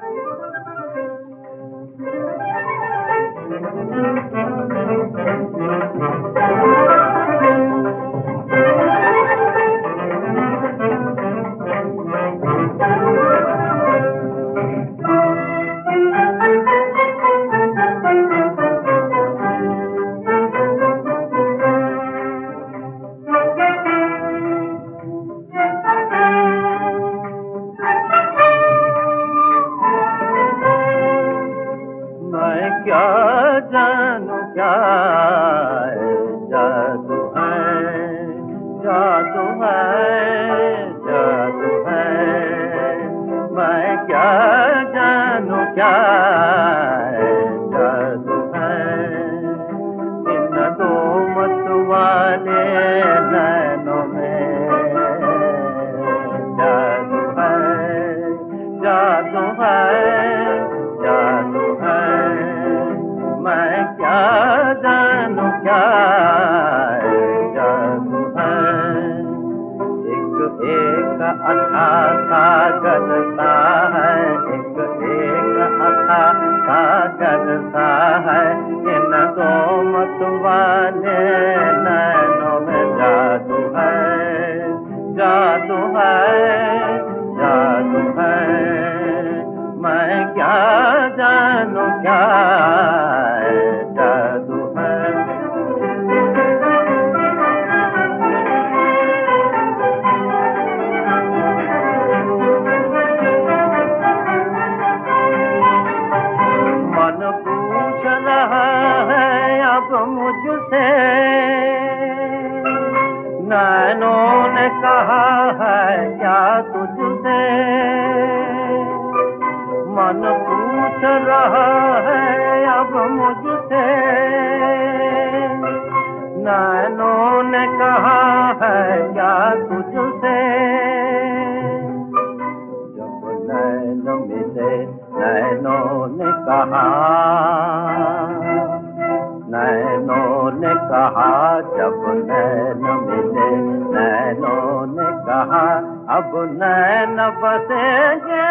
Thank you. क्या जानू क्या है जादू है जादू है जादू है। मैं क्या जानू क्या जानू क्या जादू है। एक एक अथा सा है, एक एक अथा सा है। इन दो मत वाले जादू है जादू है जादू है। मैं क्या जानू क्या रहा है अब मुझसे। नैनों ने कहा है, क्या तुझसे? मन पूछ रहा है, अब मुझसे। नैनों ने कहा है, क्या तुझसे? कहा नैनों ने कहा, जब नैन मिले, नैनों ने कहा, अब नैन बसेंगे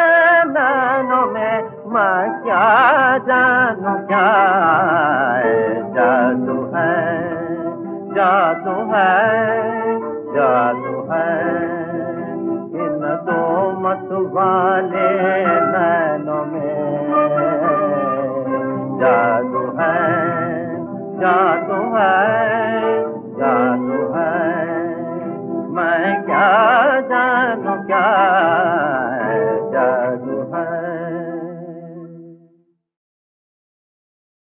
नैनों में। मैं क्या जानू, क्या जादू है जादू है जादू है। इन दो मत वाले मैं